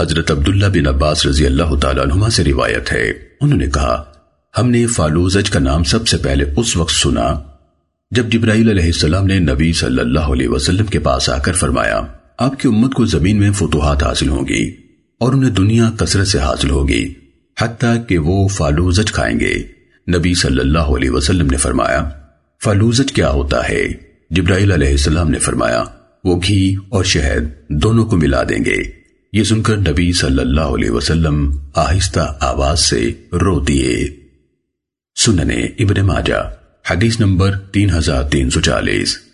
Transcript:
حضرت عبداللہ بن عباس رضی اللہ تعالیٰ عنہ سے روایت ہے۔ انہوں نے کہا، ہم نے فالوزج کا نام سب سے پہلے اس وقت سنا جب جبرائیل علیہ السلام نے نبی صلی اللہ علیہ وسلم کے پاس آ کر فرمایا، آپ کی امت کو زمین میں فتوحات حاصل ہوں گی اور انہیں دنیا کثرت سے حاصل ہوگی، حتیٰ کہ وہ فالوزج کھائیں گے۔ نبی صلی اللہ علیہ وسلم نے فرمایا فالوزج کیا ہوتا ہے؟ جبرائیل علیہ السلام نے فرمایا، وہ گھی اور شہد دونوں کو ملا دیں گے۔ یہ سن کر نبی صلی اللہ علیہ وسلم آہستہ آواز سے رو دیے سننے ابن ماجہ، حدیث نمبر تین ہزار تین سو چالیس۔